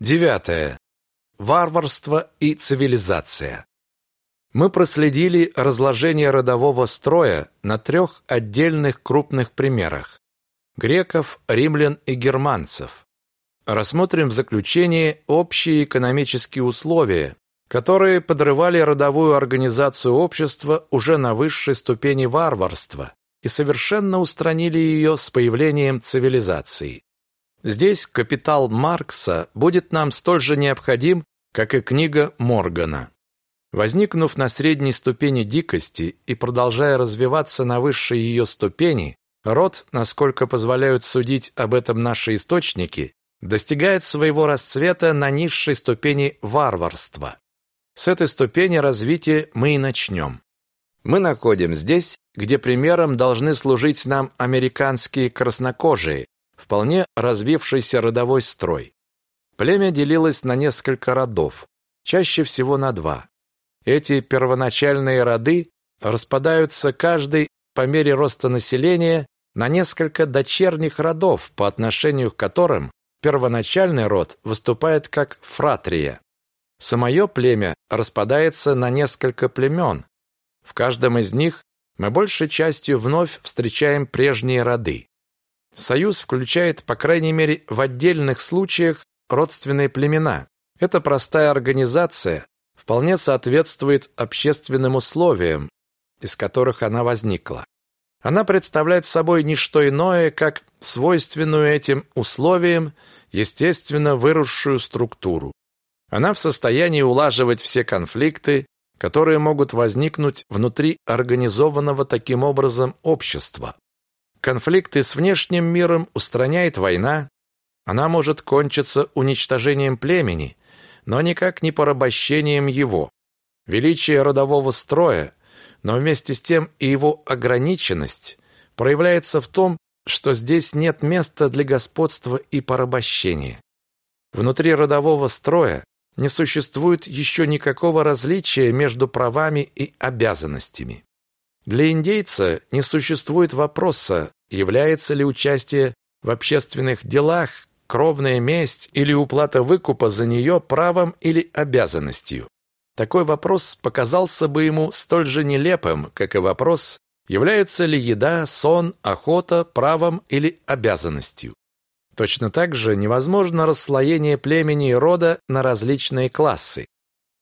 Девятое. Варварство и цивилизация. Мы проследили разложение родового строя на трех отдельных крупных примерах – греков, римлян и германцев. Рассмотрим в заключение общие экономические условия, которые подрывали родовую организацию общества уже на высшей ступени варварства и совершенно устранили ее с появлением цивилизации. Здесь капитал Маркса будет нам столь же необходим, как и книга Моргана. Возникнув на средней ступени дикости и продолжая развиваться на высшей ее ступени, род, насколько позволяют судить об этом наши источники, достигает своего расцвета на низшей ступени варварства. С этой ступени развития мы и начнем. Мы находим здесь, где примером должны служить нам американские краснокожие, вполне развившийся родовой строй. Племя делилось на несколько родов, чаще всего на два. Эти первоначальные роды распадаются каждый по мере роста населения на несколько дочерних родов, по отношению к которым первоначальный род выступает как фратрия. Самое племя распадается на несколько племен. В каждом из них мы большей частью вновь встречаем прежние роды. Союз включает, по крайней мере, в отдельных случаях родственные племена. Эта простая организация вполне соответствует общественным условиям, из которых она возникла. Она представляет собой не что иное, как свойственную этим условиям естественно выросшую структуру. Она в состоянии улаживать все конфликты, которые могут возникнуть внутри организованного таким образом общества. Конфликты с внешним миром устраняет война. Она может кончиться уничтожением племени, но никак не порабощением его. Величие родового строя, но вместе с тем и его ограниченность проявляется в том, что здесь нет места для господства и порабощения. Внутри родового строя не существует еще никакого различия между правами и обязанностями. Для индейца не существует вопроса, является ли участие в общественных делах, кровная месть или уплата выкупа за нее правом или обязанностью. Такой вопрос показался бы ему столь же нелепым, как и вопрос, является ли еда, сон, охота правом или обязанностью. Точно так же невозможно расслоение племени и рода на различные классы.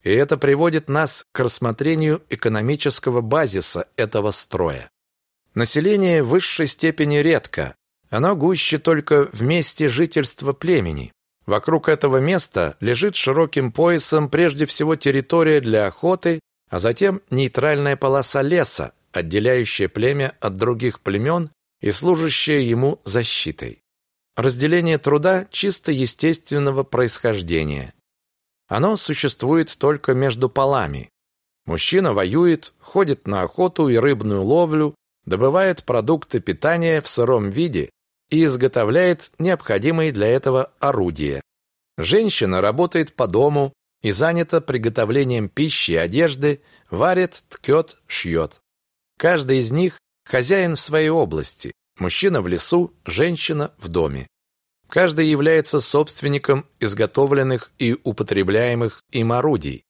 И это приводит нас к рассмотрению экономического базиса этого строя. Население в высшей степени редко. Оно гуще только в месте жительства племени. Вокруг этого места лежит широким поясом прежде всего территория для охоты, а затем нейтральная полоса леса, отделяющая племя от других племен и служащая ему защитой. Разделение труда чисто естественного происхождения. Оно существует только между полами. Мужчина воюет, ходит на охоту и рыбную ловлю, добывает продукты питания в сыром виде и изготовляет необходимые для этого орудия. Женщина работает по дому и занята приготовлением пищи и одежды, варит, ткет, шьет. Каждый из них хозяин в своей области, мужчина в лесу, женщина в доме. Каждый является собственником изготовленных и употребляемых им орудий.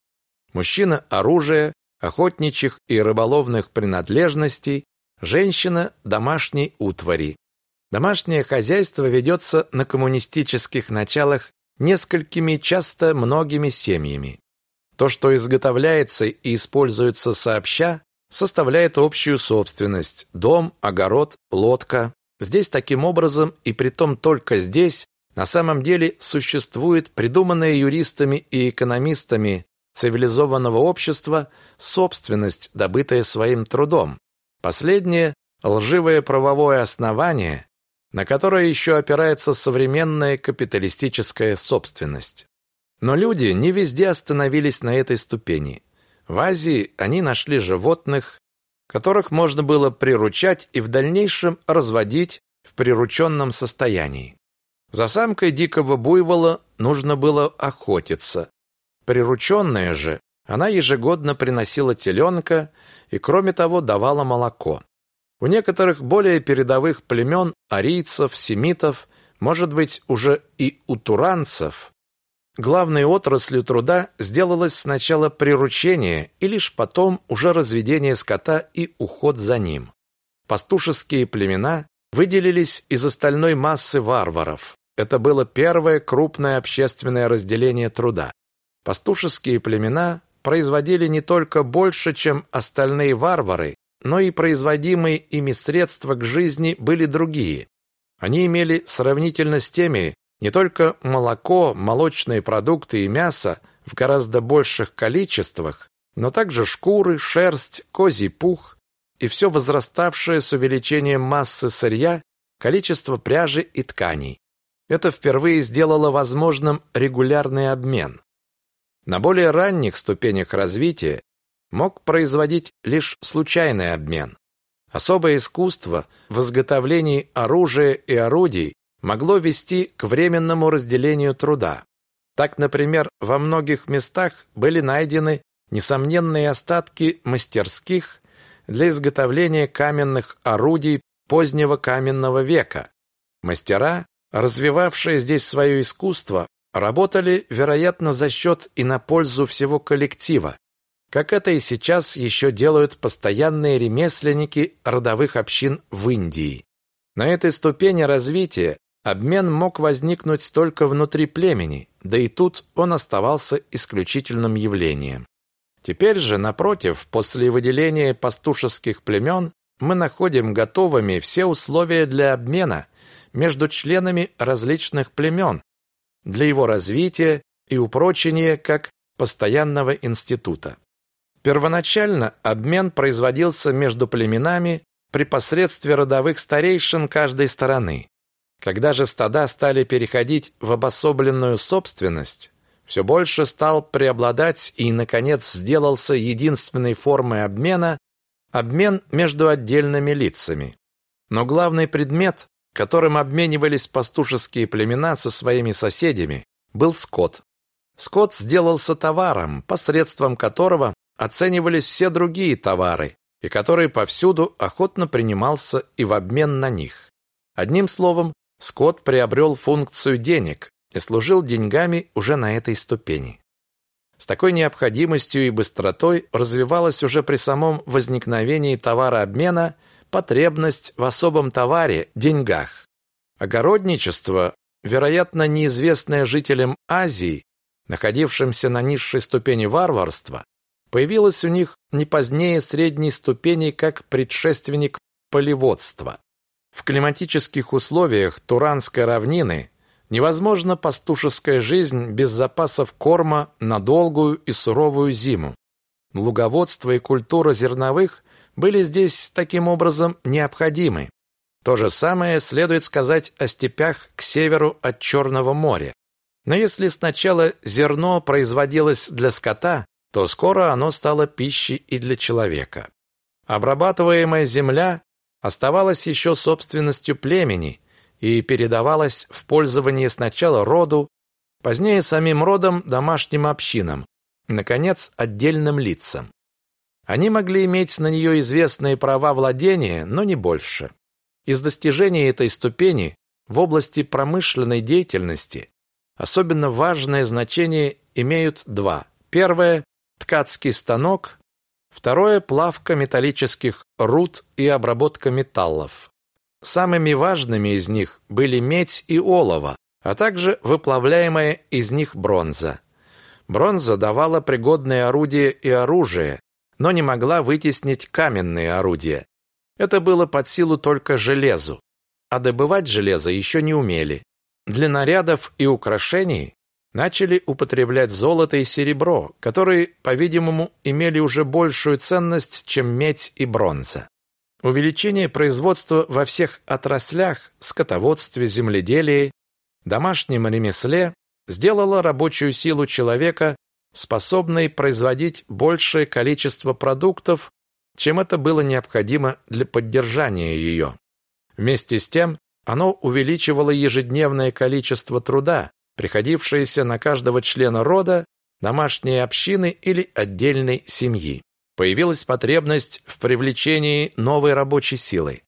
Мужчина – оружия, охотничьих и рыболовных принадлежностей, женщина – домашней утвари. Домашнее хозяйство ведется на коммунистических началах несколькими, часто многими семьями. То, что изготовляется и используется сообща, составляет общую собственность – дом, огород, лодка, Здесь таким образом, и притом только здесь, на самом деле существует придуманная юристами и экономистами цивилизованного общества собственность, добытая своим трудом. Последнее – лживое правовое основание, на которое еще опирается современная капиталистическая собственность. Но люди не везде остановились на этой ступени. В Азии они нашли животных, которых можно было приручать и в дальнейшем разводить в прирученном состоянии. За самкой дикого буйвола нужно было охотиться. Прирученная же, она ежегодно приносила теленка и, кроме того, давала молоко. У некоторых более передовых племен, арийцев, семитов, может быть, уже и у туранцев, главной отраслью труда сделалось сначала приручение и лишь потом уже разведение скота и уход за ним. Пастушеские племена выделились из остальной массы варваров. Это было первое крупное общественное разделение труда. Пастушеские племена производили не только больше, чем остальные варвары, но и производимые ими средства к жизни были другие. Они имели сравнительно с теми не только молоко, молочные продукты и мясо в гораздо больших количествах, но также шкуры, шерсть, козий пух и все возраставшее с увеличением массы сырья количество пряжи и тканей. Это впервые сделало возможным регулярный обмен. На более ранних ступенях развития мог производить лишь случайный обмен. Особое искусство в изготовлении оружия и орудий могло вести к временному разделению труда. Так, например, во многих местах были найдены несомненные остатки мастерских для изготовления каменных орудий позднего каменного века. Мастера, развивавшие здесь свое искусство, работали, вероятно, за счет и на пользу всего коллектива, как это и сейчас еще делают постоянные ремесленники родовых общин в Индии. На этой ступени развития обмен мог возникнуть только внутри племени, да и тут он оставался исключительным явлением. Теперь же, напротив, после выделения пастушеских племен, мы находим готовыми все условия для обмена между членами различных племен, для его развития и упрочения как постоянного института. Первоначально обмен производился между племенами при посредстве родовых старейшин каждой стороны. Когда же стада стали переходить в обособленную собственность, все больше стал преобладать и, наконец, сделался единственной формой обмена обмен между отдельными лицами. Но главный предмет, которым обменивались пастушеские племена со своими соседями, был скот. Скот сделался товаром, посредством которого оценивались все другие товары, и который повсюду охотно принимался и в обмен на них. Одним словом, скот приобрел функцию денег и служил деньгами уже на этой ступени. С такой необходимостью и быстротой развивалась уже при самом возникновении товарообмена потребность в особом товаре – деньгах. Огородничество, вероятно, неизвестное жителям Азии, находившимся на низшей ступени варварства, появилась у них не позднее средней ступени как предшественник полеводства. В климатических условиях Туранской равнины невозможна пастушеская жизнь без запасов корма на долгую и суровую зиму. Луговодство и культура зерновых были здесь таким образом необходимы. То же самое следует сказать о степях к северу от Черного моря. Но если сначала зерно производилось для скота, то скоро оно стало пищей и для человека. Обрабатываемая земля оставалась еще собственностью племени и передавалась в пользование сначала роду, позднее самим родом домашним общинам, и, наконец, отдельным лицам. Они могли иметь на нее известные права владения, но не больше. Из достижений этой ступени в области промышленной деятельности особенно важное значение имеют два. Первое ткацкий станок, второе – плавка металлических руд и обработка металлов. Самыми важными из них были медь и олово, а также выплавляемая из них бронза. Бронза давала пригодные орудия и оружие, но не могла вытеснить каменные орудия. Это было под силу только железу, а добывать железо еще не умели. Для нарядов и украшений начали употреблять золото и серебро, которые, по-видимому, имели уже большую ценность, чем медь и бронза. Увеличение производства во всех отраслях, скотоводстве, земледелии, домашнем ремесле сделало рабочую силу человека способной производить большее количество продуктов, чем это было необходимо для поддержания ее. Вместе с тем, оно увеличивало ежедневное количество труда, приходившееся на каждого члена рода, домашней общины или отдельной семьи. Появилась потребность в привлечении новой рабочей силы.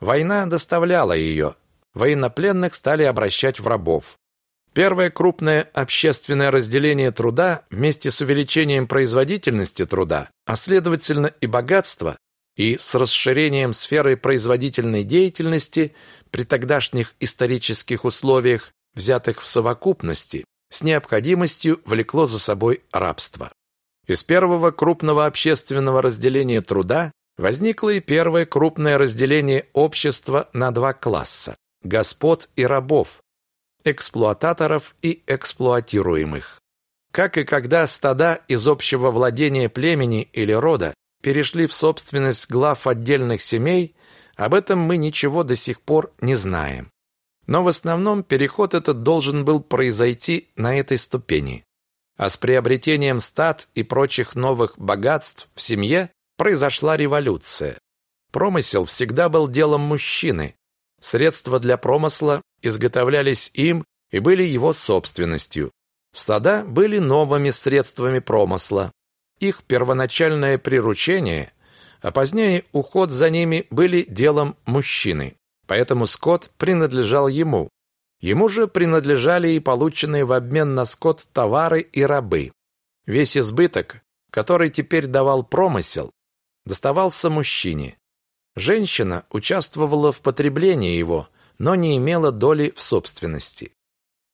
Война доставляла ее. Военнопленных стали обращать в рабов. Первое крупное общественное разделение труда вместе с увеличением производительности труда, а следовательно и богатства, и с расширением сферы производительной деятельности при тогдашних исторических условиях, взятых в совокупности, с необходимостью влекло за собой рабство. Из первого крупного общественного разделения труда возникло и первое крупное разделение общества на два класса – господ и рабов, эксплуататоров и эксплуатируемых. Как и когда стада из общего владения племени или рода перешли в собственность глав отдельных семей, об этом мы ничего до сих пор не знаем. Но в основном переход этот должен был произойти на этой ступени. А с приобретением стад и прочих новых богатств в семье произошла революция. Промысел всегда был делом мужчины. Средства для промысла изготовлялись им и были его собственностью. Стада были новыми средствами промысла. Их первоначальное приручение, а позднее уход за ними были делом мужчины. Поэтому скот принадлежал ему. Ему же принадлежали и полученные в обмен на скот товары и рабы. Весь избыток, который теперь давал промысел, доставался мужчине. Женщина участвовала в потреблении его, но не имела доли в собственности.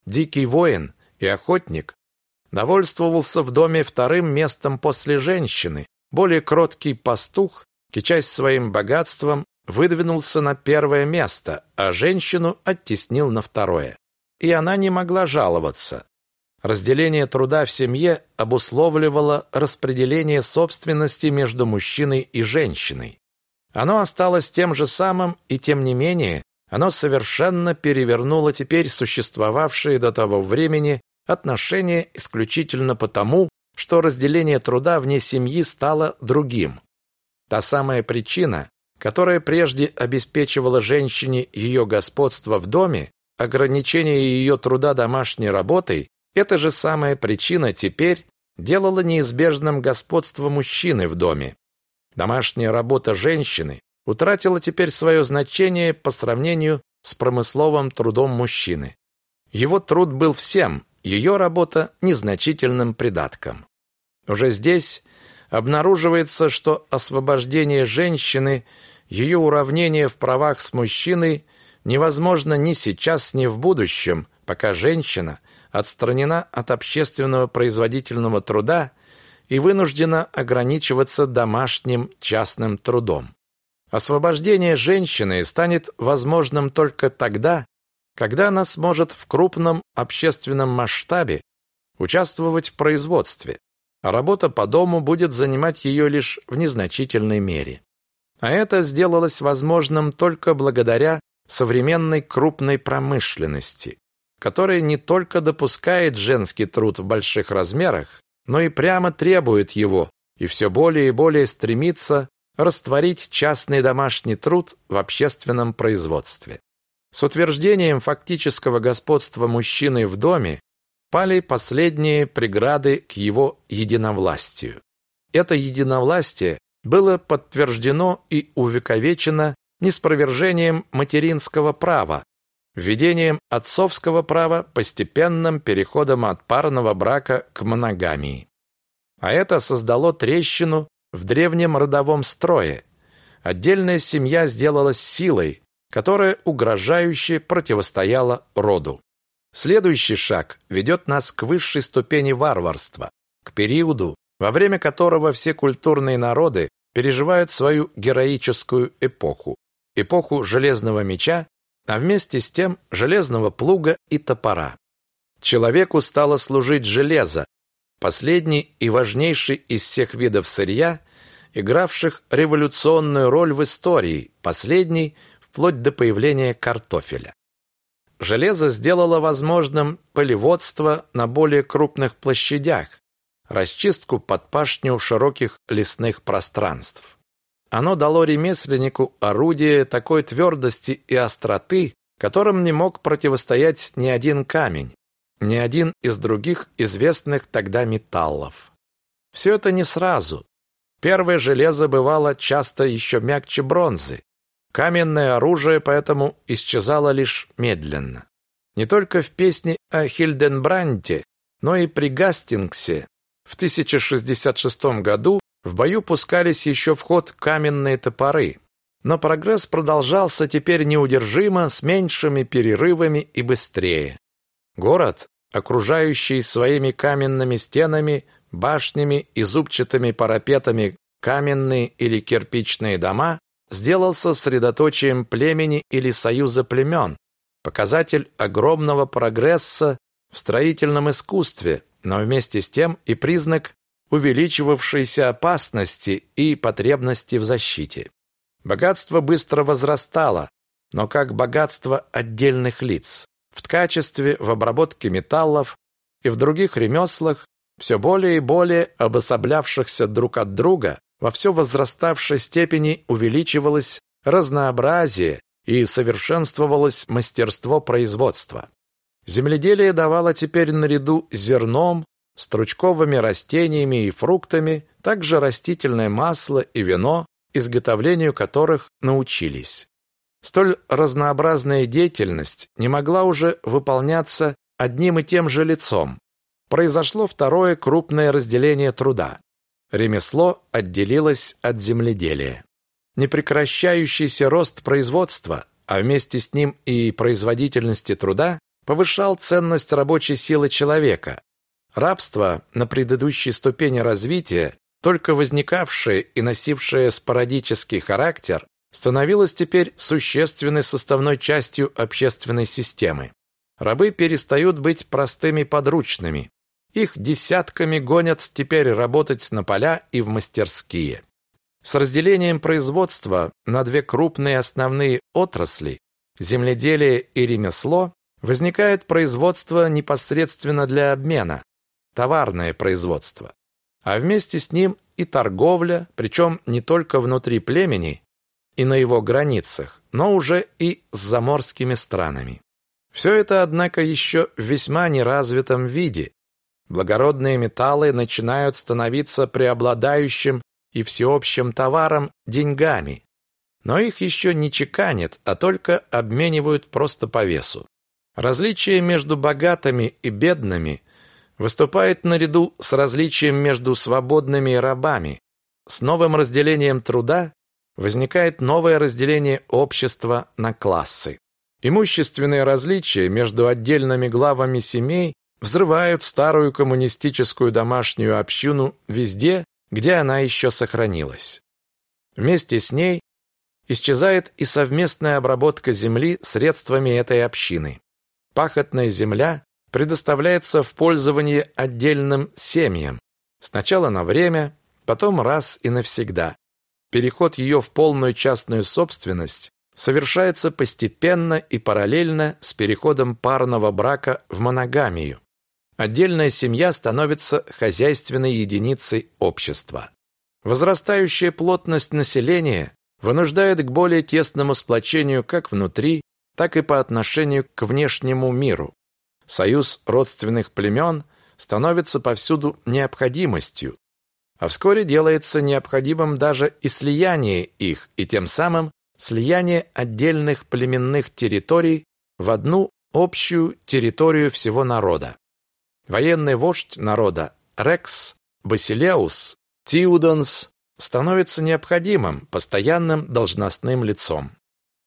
Дикий воин и охотник довольствовался в доме вторым местом после женщины. Более кроткий пастух, кичась своим богатством, выдвинулся на первое место, а женщину оттеснил на второе. И она не могла жаловаться. Разделение труда в семье обусловливало распределение собственности между мужчиной и женщиной. Оно осталось тем же самым, и тем не менее, оно совершенно перевернуло теперь существовавшие до того времени отношения исключительно потому, что разделение труда вне семьи стало другим. Та самая причина, которая прежде обеспечивала женщине ее господство в доме, ограничение ее труда домашней работой, эта же самая причина теперь делала неизбежным господство мужчины в доме. Домашняя работа женщины утратила теперь свое значение по сравнению с промысловым трудом мужчины. Его труд был всем, ее работа незначительным придатком. Уже здесь обнаруживается, что освобождение женщины, ее уравнение в правах с мужчиной невозможно ни сейчас, ни в будущем, пока женщина отстранена от общественного производительного труда и вынуждена ограничиваться домашним частным трудом. Освобождение женщины станет возможным только тогда, когда она сможет в крупном общественном масштабе участвовать в производстве, а работа по дому будет занимать ее лишь в незначительной мере. А это сделалось возможным только благодаря современной крупной промышленности, которая не только допускает женский труд в больших размерах, но и прямо требует его и все более и более стремится растворить частный домашний труд в общественном производстве. С утверждением фактического господства мужчины в доме пали последние преграды к его единовластию. Это единовластие было подтверждено и увековечено неспровержением материнского права, введением отцовского права, постепенным переходом от парного брака к моногамии. А это создало трещину в древнем родовом строе. Отдельная семья сделалась силой, которая угрожающе противостояла роду. Следующий шаг ведет нас к высшей ступени варварства, к периоду, во время которого все культурные народы переживают свою героическую эпоху, эпоху железного меча, а вместе с тем железного плуга и топора. Человеку стало служить железо, последний и важнейший из всех видов сырья, игравших революционную роль в истории, последний вплоть до появления картофеля. Железо сделало возможным полеводство на более крупных площадях, расчистку под пашню широких лесных пространств. Оно дало ремесленнику орудие такой твердости и остроты, которым не мог противостоять ни один камень, ни один из других известных тогда металлов. Все это не сразу. Первое железо бывало часто еще мягче бронзы. Каменное оружие поэтому исчезало лишь медленно. Не только в песне о Хильденбранте, но и при Гастингсе в 1066 году в бою пускались еще в ход каменные топоры. Но прогресс продолжался теперь неудержимо, с меньшими перерывами и быстрее. Город, окружающий своими каменными стенами, башнями и зубчатыми парапетами каменные или кирпичные дома, сделался средоточием племени или союза племен, показатель огромного прогресса в строительном искусстве, но вместе с тем и признак увеличивавшейся опасности и потребности в защите. Богатство быстро возрастало, но как богатство отдельных лиц. В ткачестве, в обработке металлов и в других ремеслах, все более и более обособлявшихся друг от друга, во все возраставшей степени увеличивалось разнообразие и совершенствовалось мастерство производства. Земледелие давало теперь наряду с зерном, стручковыми растениями и фруктами также растительное масло и вино, изготовлению которых научились. Столь разнообразная деятельность не могла уже выполняться одним и тем же лицом. Произошло второе крупное разделение труда. Ремесло отделилось от земледелия. Непрекращающийся рост производства, а вместе с ним и производительности труда, повышал ценность рабочей силы человека. Рабство на предыдущей ступени развития, только возникавшее и носившее спорадический характер, становилось теперь существенной составной частью общественной системы. Рабы перестают быть простыми подручными. Их десятками гонят теперь работать на поля и в мастерские. С разделением производства на две крупные основные отрасли – земледелие и ремесло – возникает производство непосредственно для обмена, товарное производство, а вместе с ним и торговля, причем не только внутри племени и на его границах, но уже и с заморскими странами. Все это, однако, еще в весьма неразвитом виде. Благородные металлы начинают становиться преобладающим и всеобщим товаром деньгами, но их еще не чеканят, а только обменивают просто по весу. Различие между богатыми и бедными выступает наряду с различием между свободными и рабами. С новым разделением труда возникает новое разделение общества на классы. Имущественные различия между отдельными главами семей взрывают старую коммунистическую домашнюю общину везде, где она еще сохранилась. Вместе с ней исчезает и совместная обработка земли средствами этой общины. Пахотная земля предоставляется в пользование отдельным семьям, сначала на время, потом раз и навсегда. Переход ее в полную частную собственность совершается постепенно и параллельно с переходом парного брака в моногамию. Отдельная семья становится хозяйственной единицей общества. Возрастающая плотность населения вынуждает к более тесному сплочению как внутри, так и по отношению к внешнему миру. Союз родственных племен становится повсюду необходимостью, а вскоре делается необходимым даже и слияние их, и тем самым слияние отдельных племенных территорий в одну общую территорию всего народа. Военный вождь народа Рекс Басилеус Тиудонс становится необходимым, постоянным должностным лицом.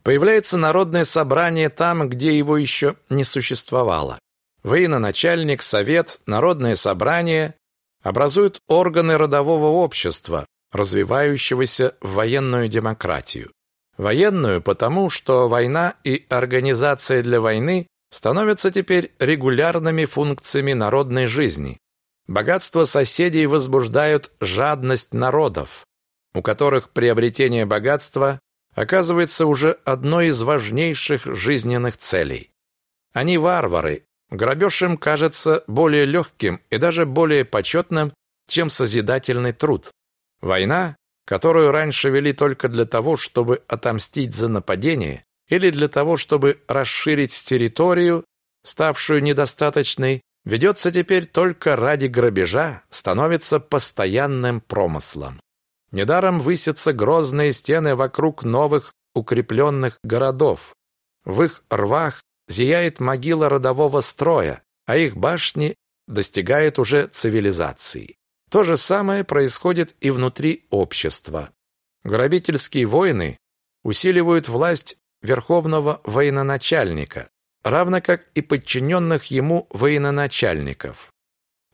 Появляется народное собрание там, где его еще не существовало. Военачальник, совет, народное собрание образуют органы родового общества, развивающегося в военную демократию. Военную потому, что война и организация для войны становятся теперь регулярными функциями народной жизни. Богатство соседей возбуждают жадность народов, у которых приобретение богатства оказывается уже одной из важнейших жизненных целей. Они варвары, грабеж им кажется более легким и даже более почетным, чем созидательный труд. Война, которую раньше вели только для того, чтобы отомстить за нападение, или для того, чтобы расширить территорию, ставшую недостаточной, ведется теперь только ради грабежа, становится постоянным промыслом. Недаром высятся грозные стены вокруг новых укрепленных городов. В их рвах зияет могила родового строя, а их башни достигают уже цивилизации. То же самое происходит и внутри общества. Грабительские войны усиливают власть верховного военачальника, равно как и подчиненных ему военачальников.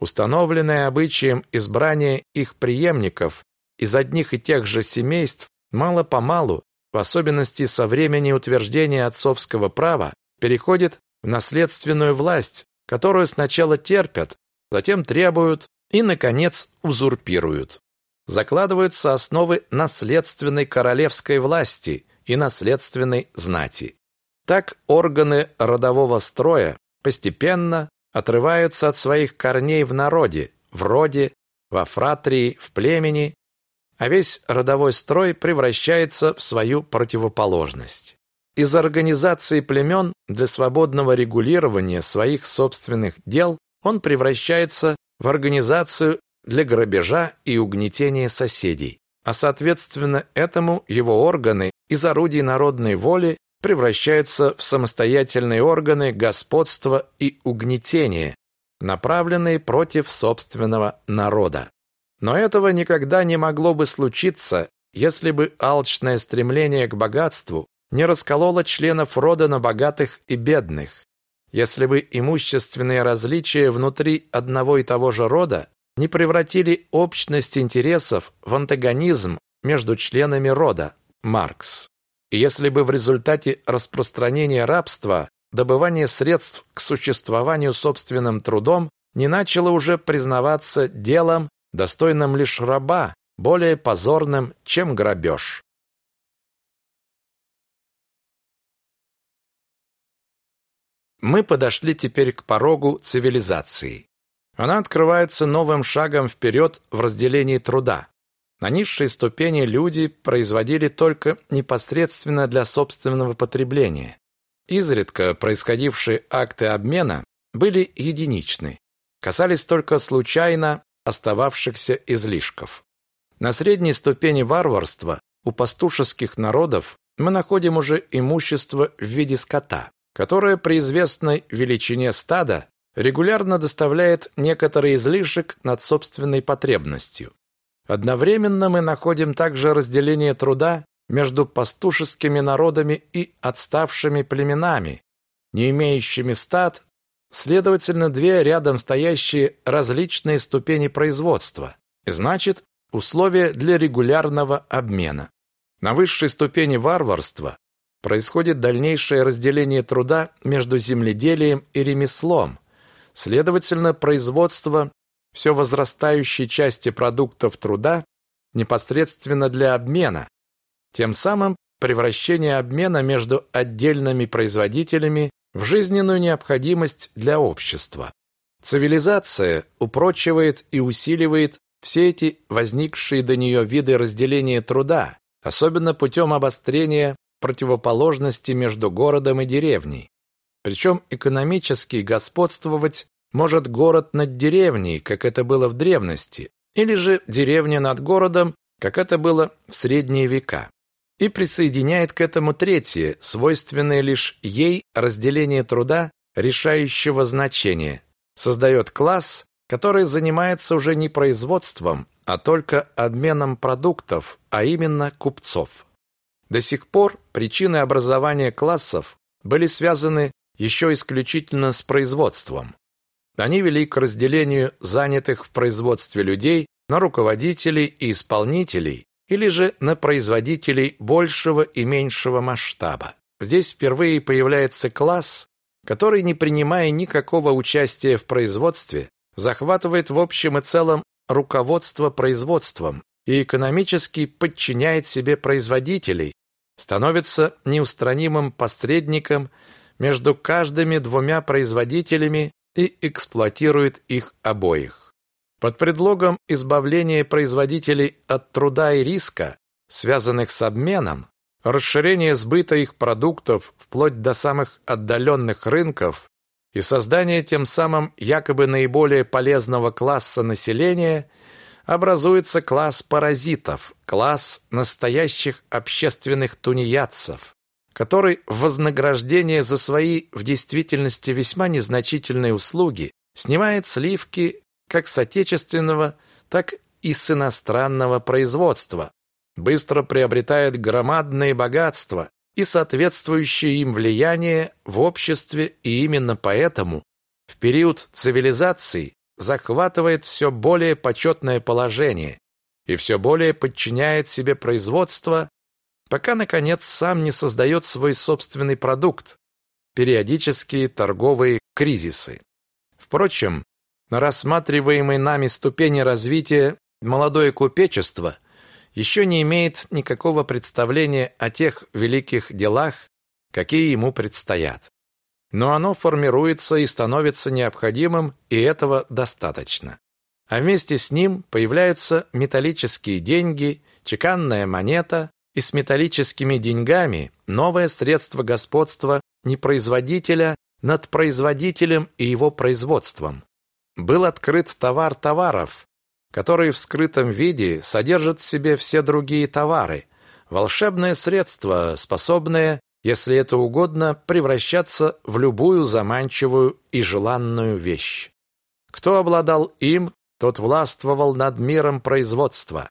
Установленное обычаем избрание их преемников из одних и тех же семейств мало-помалу, в особенности со времени утверждения отцовского права, переходит в наследственную власть, которую сначала терпят, затем требуют и, наконец, узурпируют. Закладываются основы наследственной королевской власти и наследственной знати. Так органы родового строя постепенно отрываются от своих корней в народе, в роде, во фратрии, в племени, а весь родовой строй превращается в свою противоположность. Из организации племен для свободного регулирования своих собственных дел он превращается в организацию для грабежа и угнетения соседей, а соответственно этому его органы из орудий народной воли превращаются в самостоятельные органы господства и угнетения, направленные против собственного народа. Но этого никогда не могло бы случиться, если бы алчное стремление к богатству не раскололо членов рода на богатых и бедных, если бы имущественные различия внутри одного и того же рода не превратили общность интересов в антагонизм между членами рода. Маркс. Если бы в результате распространения рабства добывание средств к существованию собственным трудом не начало уже признаваться делом, достойным лишь раба, более позорным, чем грабеж. Мы подошли теперь к порогу цивилизации. Она открывается новым шагом вперед в разделении труда. На низшей ступени люди производили только непосредственно для собственного потребления. Изредка происходившие акты обмена были единичны, касались только случайно остававшихся излишков. На средней ступени варварства у пастушеских народов мы находим уже имущество в виде скота которое при известной величине стада регулярно доставляет некоторый излишек над собственной потребностью. Одновременно мы находим также разделение труда между пастушескими народами и отставшими племенами, не имеющими стад, следовательно, две рядом стоящие различные ступени производства, значит, условия для регулярного обмена. На высшей ступени варварства происходит дальнейшее разделение труда между земледелием и ремеслом. Следовательно, производство все возрастающей части продуктов труда непосредственно для обмена, тем самым превращение обмена между отдельными производителями в жизненную необходимость для общества. Цивилизация упрочивает и усиливает все эти возникшие до нее виды разделения труда, особенно путем обострения противоположности между городом и деревней. Причем экономически господствовать может город над деревней, как это было в древности, или же деревня над городом, как это было в средние века. И присоединяет к этому третье, свойственное лишь ей разделение труда решающего значения. Создает класс, который занимается уже не производством, а только обменом продуктов, а именно купцов. До сих пор причины образования классов были связаны еще исключительно с производством. Они вели к разделению занятых в производстве людей на руководителей и исполнителей или же на производителей большего и меньшего масштаба. Здесь впервые появляется класс, который, не принимая никакого участия в производстве, захватывает в общем и целом руководство производством и экономически подчиняет себе производителей, становится неустранимым посредником между каждыми двумя производителями и эксплуатирует их обоих. Под предлогом избавления производителей от труда и риска, связанных с обменом, расширения сбыта их продуктов вплоть до самых отдаленных рынков и создания тем самым якобы наиболее полезного класса населения – образуется класс паразитов, класс настоящих общественных тунеядцев. Который в вознаграждение за свои в действительности весьма незначительные услуги снимает сливки как с отечественного, так и с иностранного производства, быстро приобретает громадные богатства и соответствующее им влияние в обществе, и именно поэтому в период цивилизации захватывает все более почетное положение и все более подчиняет себе производство, пока, наконец, сам не создает свой собственный продукт, периодические торговые кризисы. Впрочем, на рассматриваемой нами ступени развития молодое купечество еще не имеет никакого представления о тех великих делах, какие ему предстоят. Но оно формируется и становится необходимым, и этого достаточно. А вместе с ним появляются металлические деньги, чеканная монета, и с металлическими деньгами новое средство господства не производителя над производителем и его производством. Был открыт товар товаров, который в скрытом виде содержит в себе все другие товары, волшебное средство, способное, если это угодно, превращаться в любую заманчивую и желанную вещь. Кто обладал им, тот властвовал над миром производства.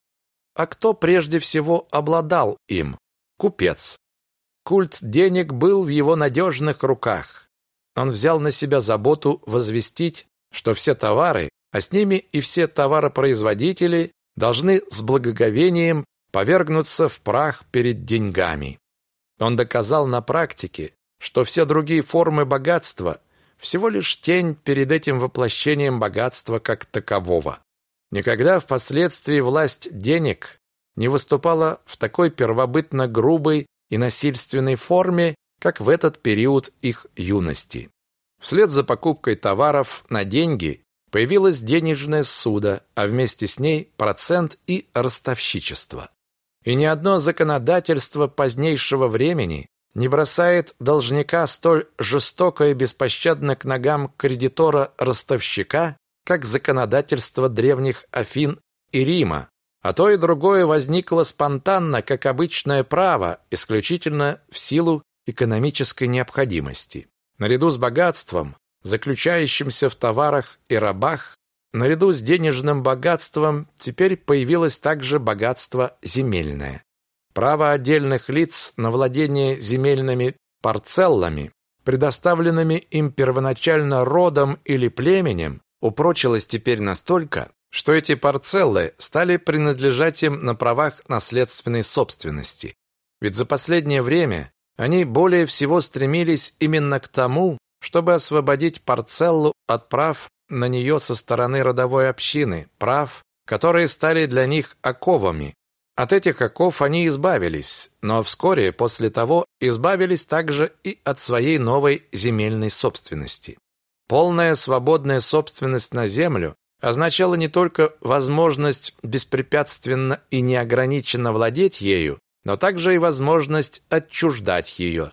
А кто прежде всего обладал им? Купец. Культ денег был в его надежных руках. Он взял на себя заботу возвестить, что все товары, а с ними и все товаропроизводители должны с благоговением повергнуться в прах перед деньгами. Он доказал на практике, что все другие формы богатства всего лишь тень перед этим воплощением богатства как такового. Никогда впоследствии власть денег не выступала в такой первобытно грубой и насильственной форме, как в этот период их юности. Вслед за покупкой товаров на деньги Появилось денежное судо, а вместе с ней процент и ростовщичество. И ни одно законодательство позднейшего времени не бросает должника столь жестоко и беспощадно к ногам кредитора-ростовщика, как законодательство древних Афин и Рима. А то и другое возникло спонтанно, как обычное право, исключительно в силу экономической необходимости. Наряду с богатством заключающимся в товарах и рабах, наряду с денежным богатством теперь появилось также богатство земельное. Право отдельных лиц на владение земельными парцеллами, предоставленными им первоначально родом или племенем, упрочилось теперь настолько, что эти парцеллы стали принадлежать им на правах наследственной собственности. Ведь за последнее время они более всего стремились именно к тому, чтобы освободить парцеллу от прав на нее со стороны родовой общины, прав, которые стали для них оковами. От этих оков они избавились, но вскоре после того избавились также и от своей новой земельной собственности. Полная свободная собственность на землю означала не только возможность беспрепятственно и неограниченно владеть ею, но также и возможность отчуждать ее.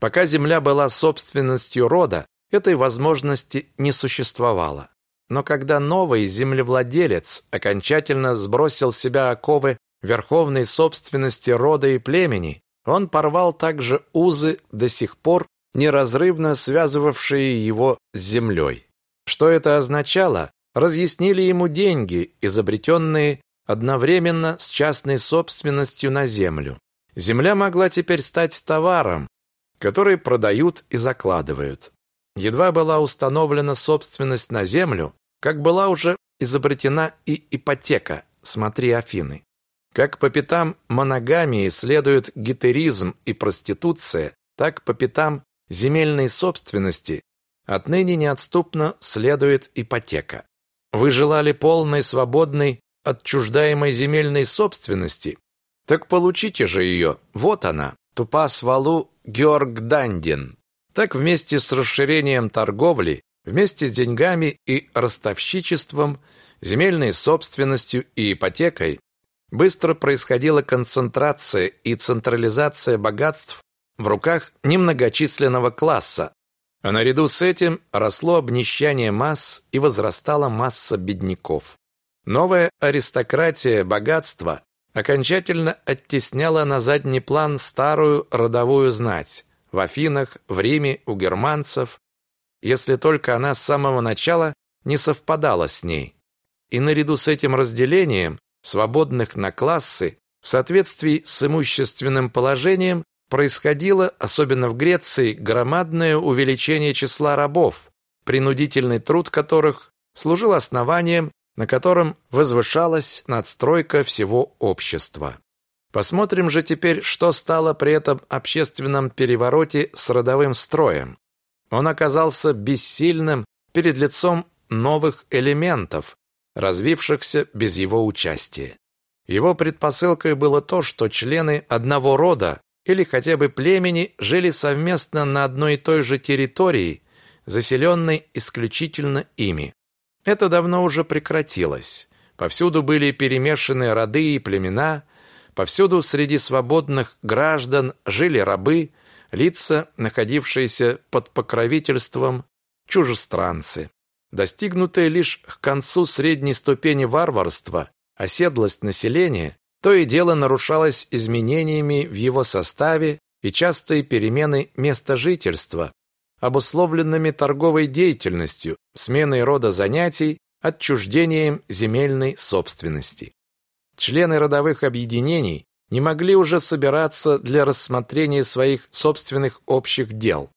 Пока земля была собственностью рода, этой возможности не существовало. Но когда новый землевладелец окончательно сбросил с себя оковы верховной собственности рода и племени, он порвал также узы, до сих пор неразрывно связывавшие его с землей. Что это означало, разъяснили ему деньги, изобретенные одновременно с частной собственностью на землю. Земля могла теперь стать товаром, которые продают и закладывают. Едва была установлена собственность на землю, как была уже изобретена и ипотека, смотри Афины. Как по пятам моногамии следует гетеризм и проституция, так по пятам земельной собственности отныне неотступно следует ипотека. Вы желали полной, свободной, отчуждаемой земельной собственности? Так получите же ее, вот она, Тупас Валу Георг Дандин. Так вместе с расширением торговли, вместе с деньгами и ростовщичеством, земельной собственностью и ипотекой быстро происходила концентрация и централизация богатств в руках немногочисленного класса, а наряду с этим росло обнищание масс и возрастала масса бедняков. Новая аристократия богатства окончательно оттесняла на задний план старую родовую знать в Афинах, в Риме, у германцев, если только она с самого начала не совпадала с ней. И наряду с этим разделением свободных на классы в соответствии с имущественным положением происходило, особенно в Греции, громадное увеличение числа рабов, принудительный труд которых служил основанием, на котором возвышалась надстройка всего общества. Посмотрим же теперь, что стало при этом общественном перевороте с родовым строем. Он оказался бессильным перед лицом новых элементов, развившихся без его участия. Его предпосылкой было то, что члены одного рода или хотя бы племени жили совместно на одной и той же территории, заселенной исключительно ими. Это давно уже прекратилось. Повсюду были перемешаны роды и племена, повсюду среди свободных граждан жили рабы, лица, находившиеся под покровительством чужестранцы. Достигнутая лишь к концу средней ступени варварства, оседлость населения то и дело нарушалась изменениями в его составе и частые перемены места жительства, обусловленными торговой деятельностью, сменой рода занятий, отчуждением земельной собственности. Члены родовых объединений не могли уже собираться для рассмотрения своих собственных общих дел.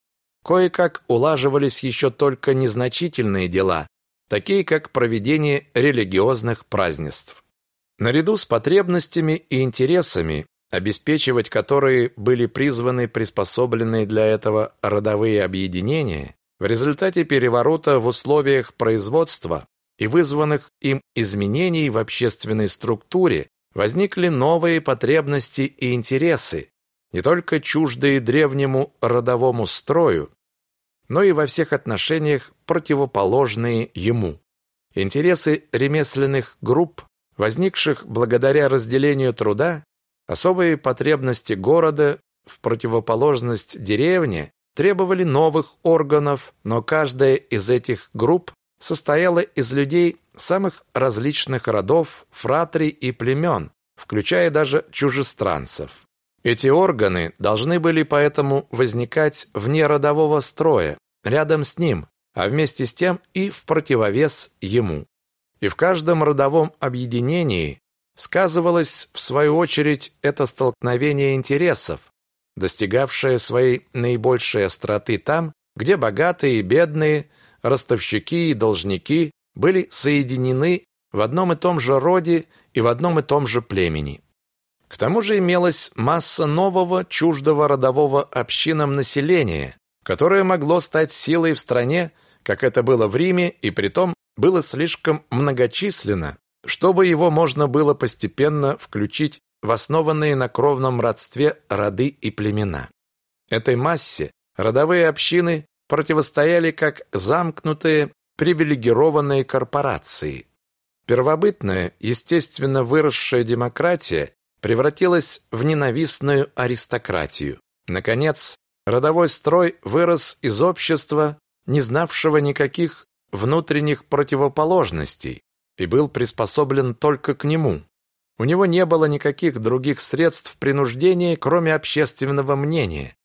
Кое-как улаживались еще только незначительные дела, такие как проведение религиозных празднеств. Наряду с потребностями и интересами, обеспечивать которые были призваны приспособленные для этого родовые объединения, в результате переворота в условиях производства и вызванных им изменений в общественной структуре возникли новые потребности и интересы, не только чуждые древнему родовому строю, но и во всех отношениях противоположные ему. Интересы ремесленных групп, возникших благодаря разделению труда, особые потребности города в противоположность деревне требовали новых органов, но каждая из этих групп состояла из людей самых различных родов, фратрий и племен, включая даже чужестранцев. Эти органы должны были поэтому возникать вне родового строя, рядом с ним, а вместе с тем и в противовес ему. И в каждом родовом объединении сказывалось, в свою очередь, это столкновение интересов, достигавшее своей наибольшей остроты там, где богатые и бедные, ростовщики и должники были соединены в одном и том же роде и в одном и том же племени. К тому же имелась масса нового, чуждого родового общинам населения, которое могло стать силой в стране, как это было в Риме, и притом было слишком многочисленно, чтобы его можно было постепенно включить в основанные на кровном родстве роды и племена. Этой массе родовые общины противостояли как замкнутые, привилегированные корпорации. Первобытная, естественно выросшая демократия превратилась в ненавистную аристократию. Наконец, родовой строй вырос из общества, не знавшего никаких внутренних противоположностей, и был приспособлен только к нему. У него не было никаких других средств принуждения, кроме общественного мнения.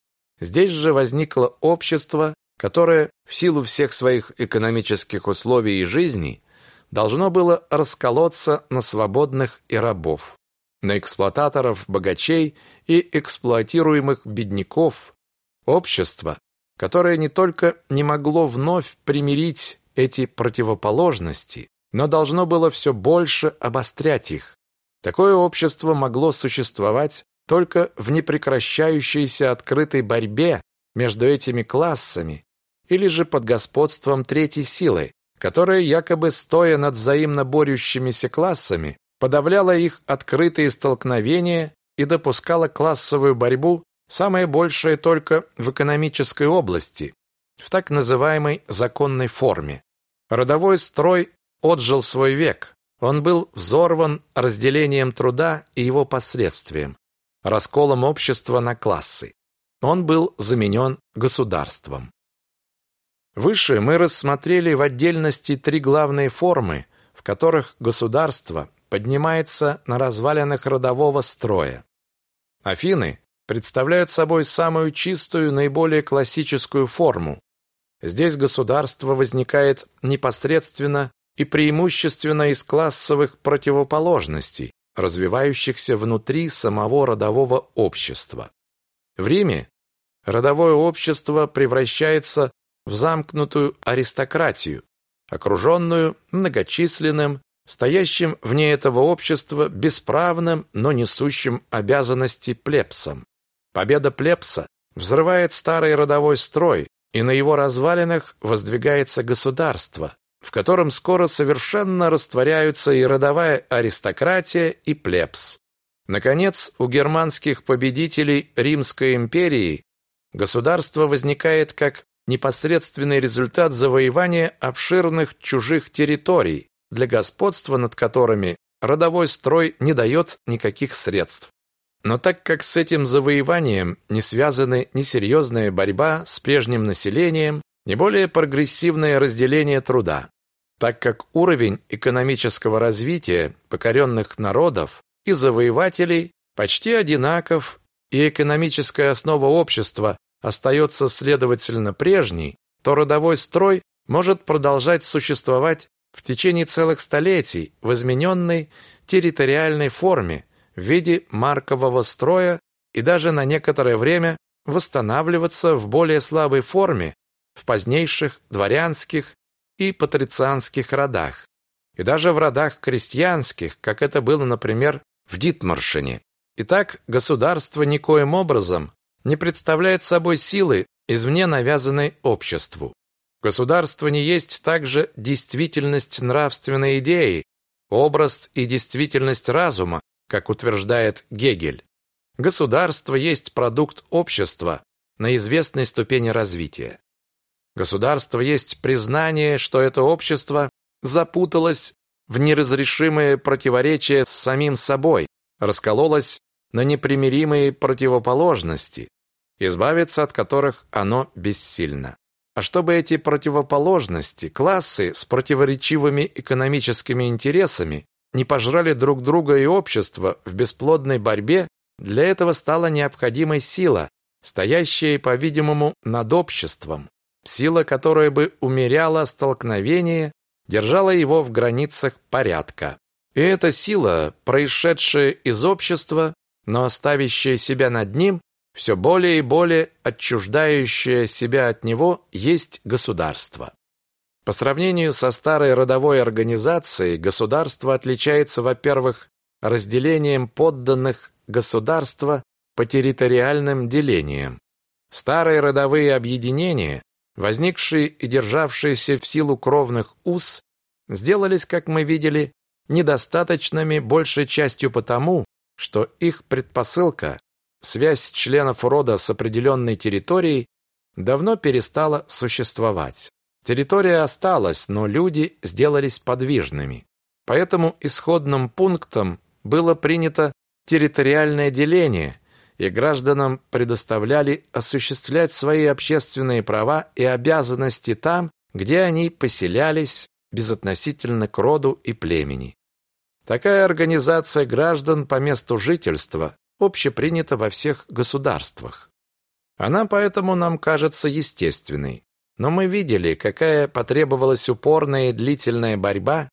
Здесь же возникло общество, которое в силу всех своих экономических условий и жизни должно было расколоться на свободных и рабов на эксплуататоров, богачей и эксплуатируемых бедняков, общество, которое не только не могло вновь примирить эти противоположности, но должно было все больше обострять их. Такое общество могло существовать только в непрекращающейся открытой борьбе между этими классами или же под господством третьей силы, которая якобы стоя над взаимно борющимися классами подавляла их открытые столкновения и допускала классовую борьбу самое большее только в экономической области, в так называемой законной форме. Родовой строй отжил свой век. Он был взорван разделением труда и его последствием, расколом общества на классы. Он был заменен государством. Выше мы рассмотрели в отдельности три главные формы, в которых государство поднимается на развалинах родового строя. Афины представляют собой самую чистую, наиболее классическую форму. Здесь государство возникает непосредственно и преимущественно из классовых противоположностей, развивающихся внутри самого родового общества. В Риме родовое общество превращается в замкнутую аристократию, окруженную многочисленным, стоящим вне этого общества бесправным, но несущим обязанности плебсом. Победа плебса взрывает старый родовой строй, и на его развалинах воздвигается государство, в котором скоро совершенно растворяются и родовая аристократия, и плебс. Наконец, у германских победителей Римской империи государство возникает как непосредственный результат завоевания обширных чужих территорий, для господства над которыми родовой строй не дает никаких средств. Но так как с этим завоеванием не связаны ни серьезная борьба с прежним населением, ни более прогрессивное разделение труда, так как уровень экономического развития покоренных народов и завоевателей почти одинаков, и экономическая основа общества остается следовательно прежней, то родовой строй может продолжать существовать в течение целых столетий в измененной территориальной форме в виде маркового строя и даже на некоторое время восстанавливаться в более слабой форме в позднейших дворянских и патрицианских родах, и даже в родах крестьянских, как это было, например, в Дитмаршине. Итак, государство никоим образом не представляет собой силы, извне навязанной обществу. Государство не есть также действительность нравственной идеи, образ и действительность разума, как утверждает Гегель. Государство есть продукт общества на известной ступени развития. Государство есть признание, что это общество запуталось в неразрешимые противоречия с самим собой, раскололось на непримиримые противоположности, избавиться от которых оно бессильно. А чтобы эти противоположности, классы с противоречивыми экономическими интересами не пожрали друг друга и общество в бесплодной борьбе, для этого стала необходимой сила, стоящая, по-видимому, над обществом, сила, которая бы умеряла столкновение, держала его в границах порядка. И эта сила, происшедшая из общества, но оставящая себя над ним, все более и более отчуждающее себя от него, есть государство. По сравнению со старой родовой организацией, государство отличается, во-первых, разделением подданных государства по территориальным делениям. Старые родовые объединения, возникшие и державшиеся в силу кровных уз, сделались, как мы видели, недостаточными большей частью потому, что их предпосылка, связь членов рода с определенной территорией, давно перестала существовать. Территория осталась, но люди сделались подвижными. Поэтому исходным пунктом было принято территориальное деление, и гражданам предоставляли осуществлять свои общественные права и обязанности там, где они поселялись безотносительно к роду и племени. Такая организация граждан по месту жительства общепринята во всех государствах. Она поэтому нам кажется естественной. Но мы видели, какая потребовалась упорная и длительная борьба,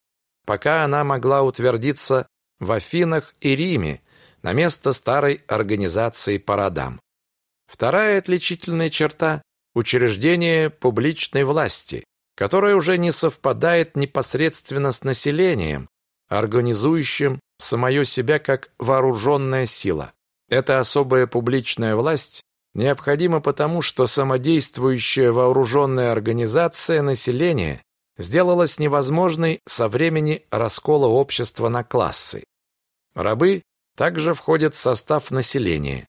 пока она могла утвердиться в Афинах и Риме на место старой организации по родам. Вторая отличительная черта – учреждение публичной власти, которое уже не совпадает непосредственно с населением, организующим самое себя как вооруженная сила. Эта особая публичная власть необходима потому, что самодействующая вооруженная организация населения сделалась невозможной со времени раскола общества на классы. Рабы также входят в состав населения.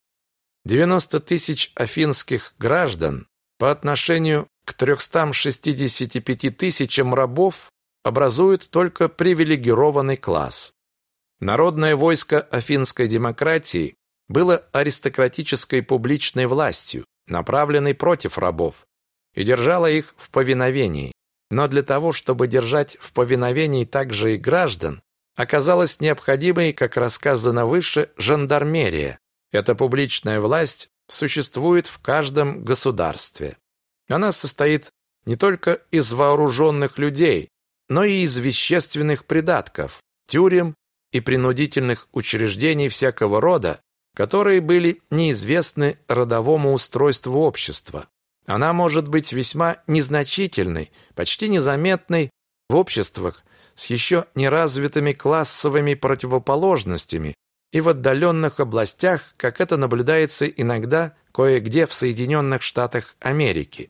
90 тысяч афинских граждан по отношению к 365 тысячам рабов образуют только привилегированный класс. Народное войско афинской демократии было аристократической публичной властью, направленной против рабов, и держало их в повиновении. Но для того, чтобы держать в повиновении также и граждан, оказалась необходимой, как рассказано выше, жандармерия. Эта публичная власть существует в каждом государстве. Она состоит не только из вооруженных людей, но и из вещественных придатков, тюрем и принудительных учреждений всякого рода, которые были неизвестны родовому устройству общества. Она может быть весьма незначительной, почти незаметной в обществах с еще неразвитыми классовыми противоположностями и в отдаленных областях, как это наблюдается иногда кое-где в Соединенных Штатах Америки.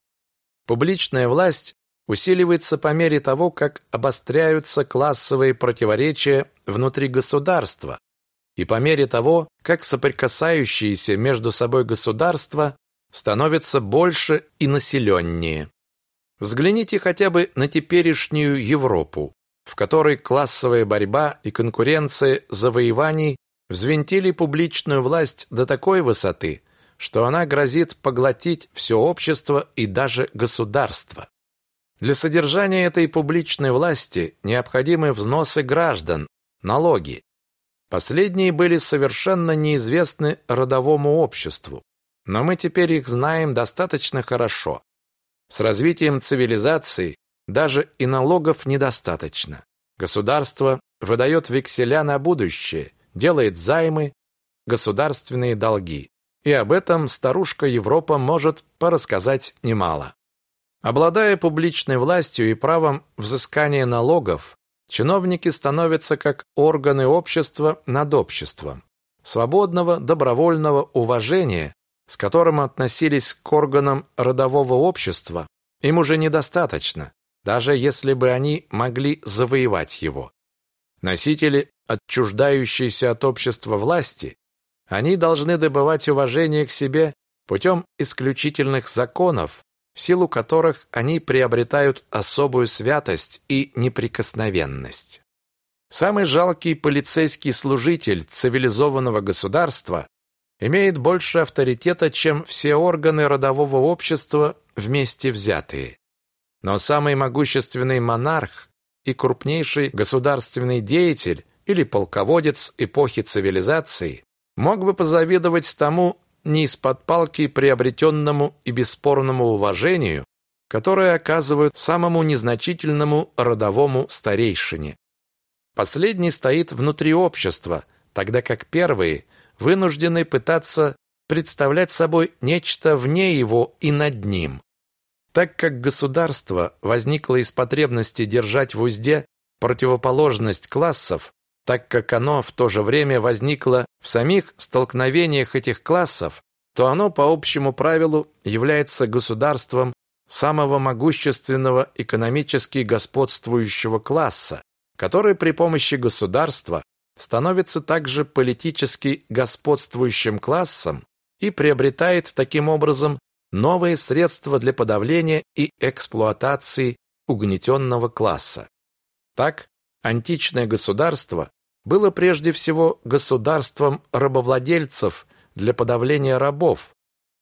Публичная власть усиливается по мере того, как обостряются классовые противоречия внутри государства, и по мере того, как соприкасающиеся между собой государства становятся больше и населеннее. Взгляните хотя бы на теперешнюю Европу, в которой классовая борьба и конкуренция завоеваний взвинтили публичную власть до такой высоты, что она грозит поглотить все общество и даже государство. Для содержания этой публичной власти необходимы взносы граждан, налоги. Последние были совершенно неизвестны родовому обществу, но мы теперь их знаем достаточно хорошо. С развитием цивилизации даже и налогов недостаточно. Государство выдает векселя на будущее, делает займы, государственные долги. И об этом старушка Европа может порассказать немало. Обладая публичной властью и правом взыскания налогов, чиновники становятся как органы общества над обществом. Свободного, добровольного уважения, с которым относились к органам родового общества, им уже недостаточно, даже если бы они могли завоевать его. Носители, отчуждающиеся от общества власти, они должны добывать уважение к себе путем исключительных законов, в силу которых они приобретают особую святость и неприкосновенность. Самый жалкий полицейский служитель цивилизованного государства имеет больше авторитета, чем все органы родового общества вместе взятые. Но самый могущественный монарх и крупнейший государственный деятель или полководец эпохи цивилизации мог бы позавидовать тому не из-под палки приобретенному и бесспорному уважению, которое оказывают самому незначительному родовому старейшине. Последний стоит внутри общества, тогда как первые вынуждены пытаться представлять собой нечто вне его и над ним. Так как государство возникло из потребности держать в узде противоположность классов, так как оно в то же время возникло в самих столкновениях этих классов, то оно по общему правилу является государством самого могущественного экономически господствующего класса, который при помощи государства становится также политически господствующим классом и приобретает таким образом новые средства для подавления и эксплуатации угнетенного класса. Так, античное государство было прежде всего государством рабовладельцев для подавления рабов,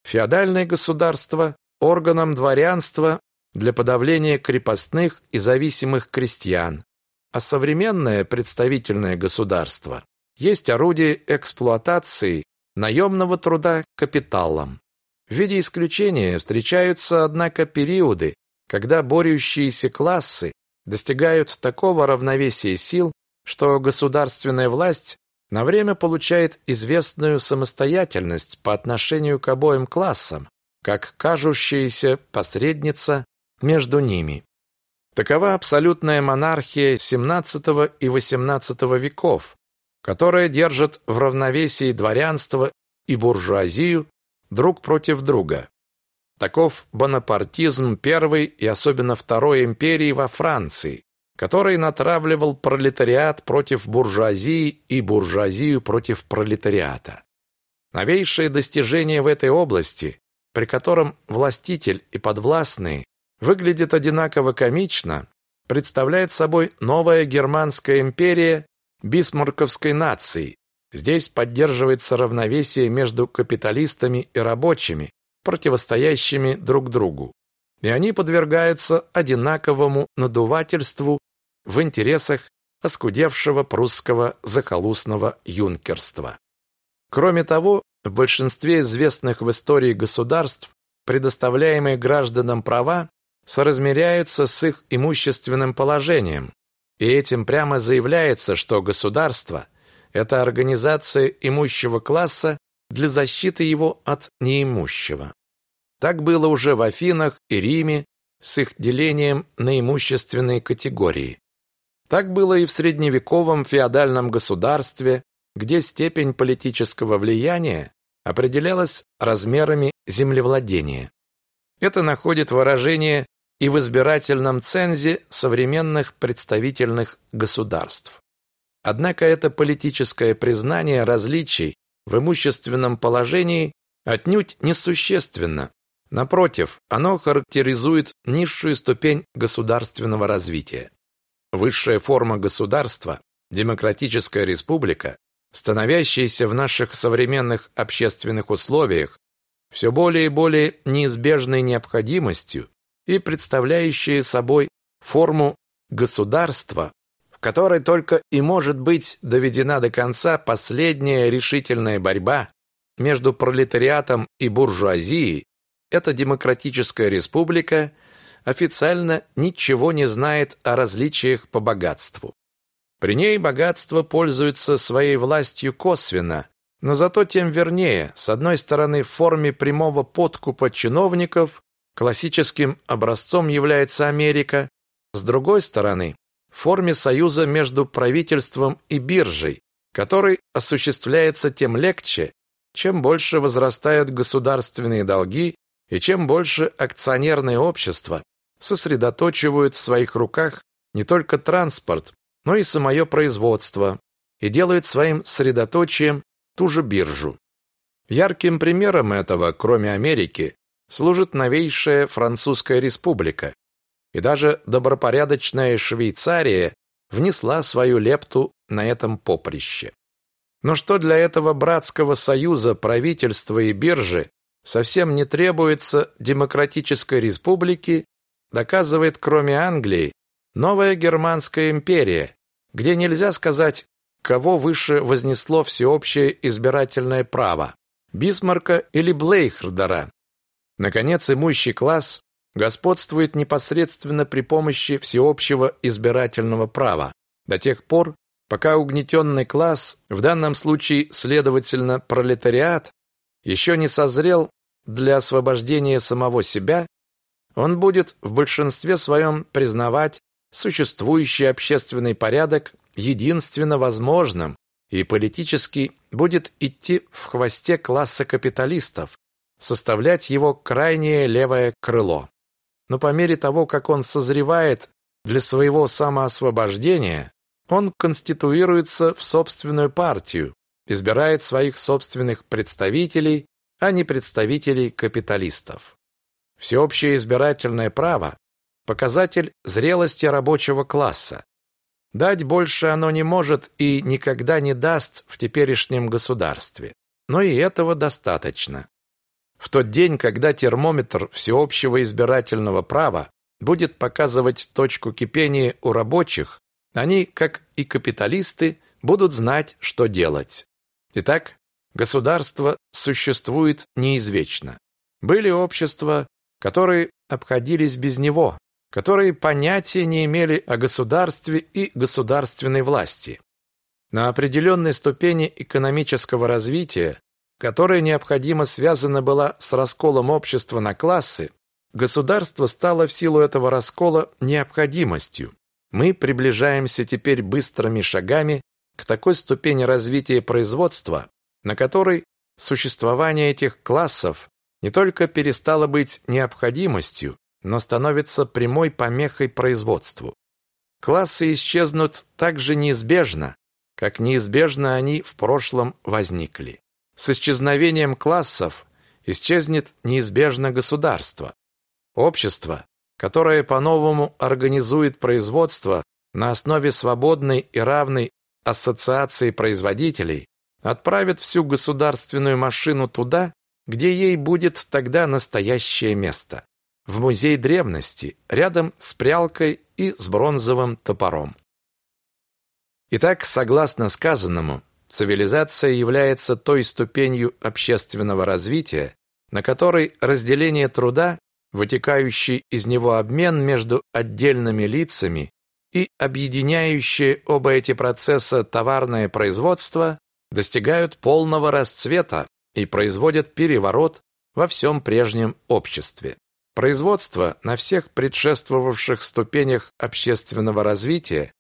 феодальное государство – органом дворянства для подавления крепостных и зависимых крестьян, а современное представительное государство есть орудие эксплуатации наемного труда капиталом. В виде исключения встречаются, однако, периоды, когда борющиеся классы достигают такого равновесия сил, что государственная власть на время получает известную самостоятельность по отношению к обоим классам, как кажущаяся посредница между ними. Такова абсолютная монархия XVII и XVIII веков, которая держит в равновесии дворянство и буржуазию друг против друга. Таков бонапартизм первой и особенно второй империи во Франции, который натравливал пролетариат против буржуазии и буржуазию против пролетариата. Новейшее достижение в этой области, при котором властитель и подвластные выглядят одинаково комично, представляет собой новая германская империя бисмарковской нации. Здесь поддерживается равновесие между капиталистами и рабочими, противостоящими друг другу и они подвергаются одинаковому надувательству в интересах оскудевшего прусского захолустного юнкерства. Кроме того, в большинстве известных в истории государств предоставляемые гражданам права соразмеряются с их имущественным положением, и этим прямо заявляется, что государство – это организация имущего класса для защиты его от неимущего. Так было уже в Афинах и Риме с их делением на имущественные категории. Так было и в средневековом феодальном государстве, где степень политического влияния определялась размерами землевладения. Это находит выражение и в избирательном цензе современных представительных государств. Однако это политическое признание различий в имущественном положении отнюдь несущественно. Напротив, оно характеризует низшую ступень государственного развития. Высшая форма государства, демократическая республика, становящаяся в наших современных общественных условиях все более и более неизбежной необходимостью и представляющая собой форму государства, в которой только и может быть доведена до конца последняя решительная борьба между пролетариатом и буржуазией, эта демократическая республика официально ничего не знает о различиях по богатству. При ней богатство пользуется своей властью косвенно, но зато тем вернее, с одной стороны, в форме прямого подкупа чиновников, классическим образцом является Америка, с другой стороны, в форме союза между правительством и биржей, который осуществляется тем легче, чем больше возрастают государственные долги и чем больше акционерные общества сосредоточивают в своих руках не только транспорт, но и самое производство и делают своим средоточием ту же биржу. Ярким примером этого, кроме Америки, служит новейшая Французская республика, и даже добропорядочная Швейцария внесла свою лепту на этом поприще. Но что для этого братского союза правительства и биржи совсем не требуется демократической республики, доказывает кроме Англии новая германская империя, где нельзя сказать, кого выше вознесло всеобщее избирательное право – Бисмарка или Блейхердера. Наконец, имущий класс господствует непосредственно при помощи всеобщего избирательного права до тех пор, пока угнетенный класс, в данном случае, следовательно, пролетариат, еще не созрел для освобождения самого себя, он будет в большинстве своем признавать существующий общественный порядок единственно возможным и политически будет идти в хвосте класса капиталистов, составлять его крайнее левое крыло. Но по мере того, как он созревает для своего самоосвобождения, он конституируется в собственную партию, избирает своих собственных представителей, а не представителей капиталистов. Всеобщее избирательное право – показатель зрелости рабочего класса. Дать больше оно не может и никогда не даст в теперешнем государстве. Но и этого достаточно. В тот день, когда термометр всеобщего избирательного права будет показывать точку кипения у рабочих, они, как и капиталисты, будут знать, что делать. Итак, государство существует неизвечно. Были общества, которые обходились без него, которые понятия не имели о государстве и государственной власти. На определенной ступени экономического развития, которая необходимо связана была с расколом общества на классы, государство стало в силу этого раскола необходимостью. Мы приближаемся теперь быстрыми шагами к такой ступени развития производства, на которой существование этих классов не только перестало быть необходимостью, но становится прямой помехой производству. Классы исчезнут так же неизбежно, как неизбежно они в прошлом возникли. С исчезновением классов исчезнет неизбежно государство. Общество, которое по-новому организует производство на основе свободной и равной ассоциации производителей, отправит всю государственную машину туда, где ей будет тогда настоящее место. В музей древности, рядом с прялкой и с бронзовым топором. Итак, согласно сказанному, цивилизация является той ступенью общественного развития, на которой разделение труда, вытекающий из него обмен между отдельными лицами и объединяющие оба эти процесса товарное производство достигают полного расцвета и производят переворот во всем прежнем обществе. Производство на всех предшествовавших ступенях общественного развития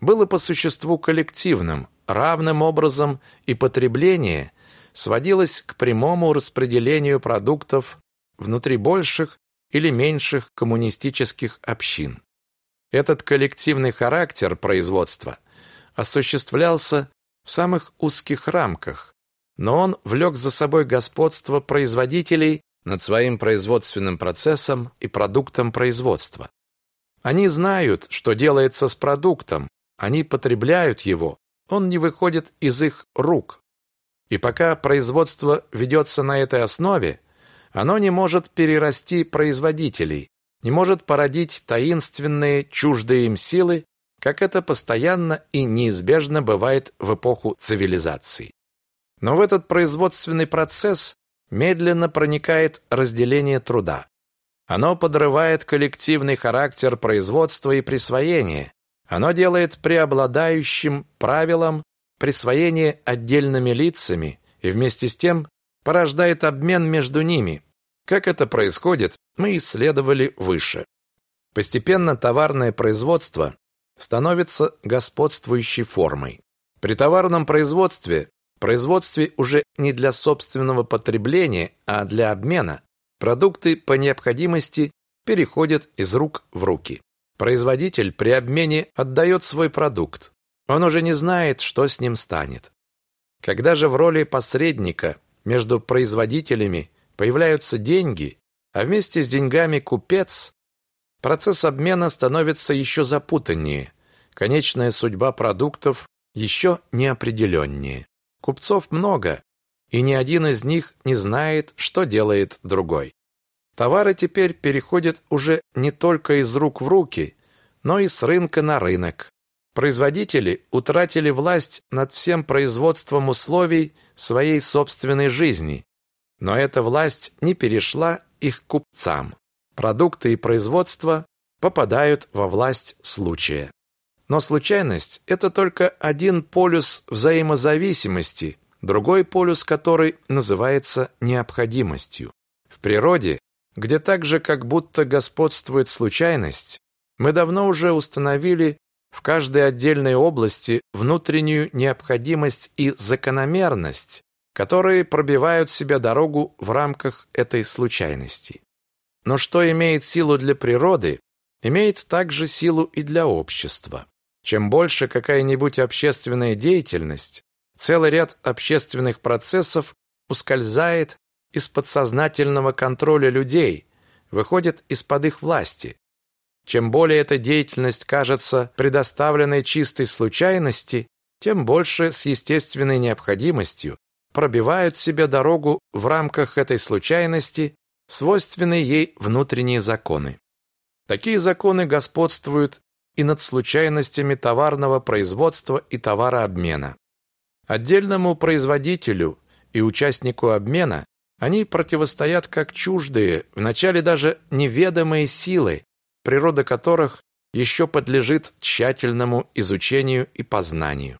было по существу коллективным, равным образом и потребление сводилось к прямому распределению продуктов внутри больших или меньших коммунистических общин. Этот коллективный характер производства осуществлялся в самых узких рамках, но он влек за собой господство производителей над своим производственным процессом и продуктом производства. Они знают, что делается с продуктом, они потребляют его, он не выходит из их рук. И пока производство ведется на этой основе, оно не может перерасти производителей, не может породить таинственные, чуждые им силы, как это постоянно и неизбежно бывает в эпоху цивилизации. Но в этот производственный процесс медленно проникает разделение труда. Оно подрывает коллективный характер производства и присвоения. Оно делает преобладающим правилом присвоение отдельными лицами и вместе с тем порождает обмен между ними. Как это происходит, мы исследовали выше. Постепенно товарное производство становится господствующей формой. При товарном производстве производстве уже не для собственного потребления, а для обмена, продукты по необходимости переходят из рук в руки. Производитель при обмене отдает свой продукт. Он уже не знает, что с ним станет. Когда же в роли посредника между производителями появляются деньги, а вместе с деньгами купец, процесс обмена становится еще запутаннее, конечная судьба продуктов еще неопределеннее. Купцов много, и ни один из них не знает, что делает другой. Товары теперь переходят уже не только из рук в руки, но и с рынка на рынок. Производители утратили власть над всем производством условий своей собственной жизни, но эта власть не перешла их купцам. Продукты и производство попадают во власть случая. Но случайность – это только один полюс взаимозависимости, другой полюс который называется необходимостью. В природе, где так же как будто господствует случайность, мы давно уже установили в каждой отдельной области внутреннюю необходимость и закономерность, которые пробивают себе дорогу в рамках этой случайности. Но что имеет силу для природы, имеет также силу и для общества. Чем больше какая-нибудь общественная деятельность, целый ряд общественных процессов ускользает из подсознательного контроля людей, выходит из-под их власти. Чем более эта деятельность кажется предоставленной чистой случайности, тем больше с естественной необходимостью пробивают себе дорогу в рамках этой случайности свойственные ей внутренние законы. Такие законы господствуют и над случайностями товарного производства и товарообмена. Отдельному производителю и участнику обмена они противостоят как чуждые, вначале даже неведомые силы, природа которых еще подлежит тщательному изучению и познанию.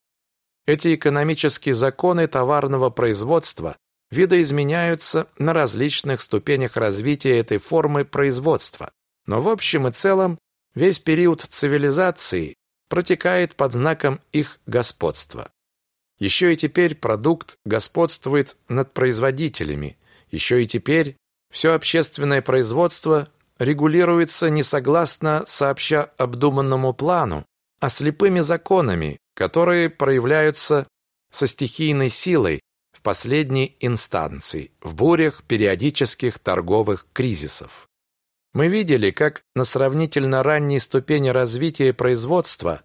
Эти экономические законы товарного производства видоизменяются на различных ступенях развития этой формы производства, но в общем и целом Весь период цивилизации протекает под знаком их господства. Еще и теперь продукт господствует над производителями. Еще и теперь все общественное производство регулируется не согласно сообща обдуманному плану, а слепыми законами, которые проявляются со стихийной силой последней инстанции, в бурях периодических торговых кризисов. Мы видели, как на сравнительно ранней ступени развития производства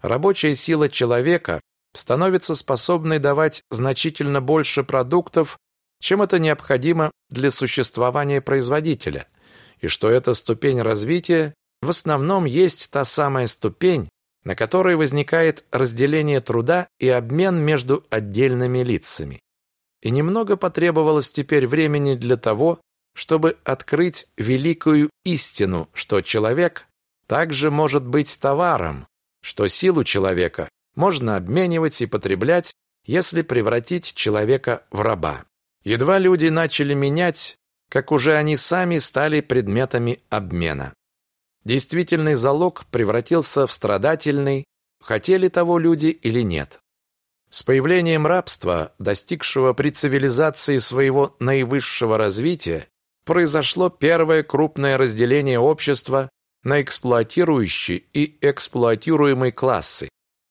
рабочая сила человека становится способной давать значительно больше продуктов, чем это необходимо для существования производителя, и что эта ступень развития в основном есть та самая ступень, на которой возникает разделение труда и обмен между отдельными лицами. И немного потребовалось теперь времени для того, чтобы открыть великую истину, что человек также может быть товаром, что силу человека можно обменивать и потреблять, если превратить человека в раба. Едва люди начали менять, как уже они сами стали предметами обмена. Действительный залог превратился в страдательный, хотели того люди или нет. С появлением рабства, достигшего при цивилизации своего наивысшего развития, произошло первое крупное разделение общества на эксплуатирующий и эксплуатируемый классы.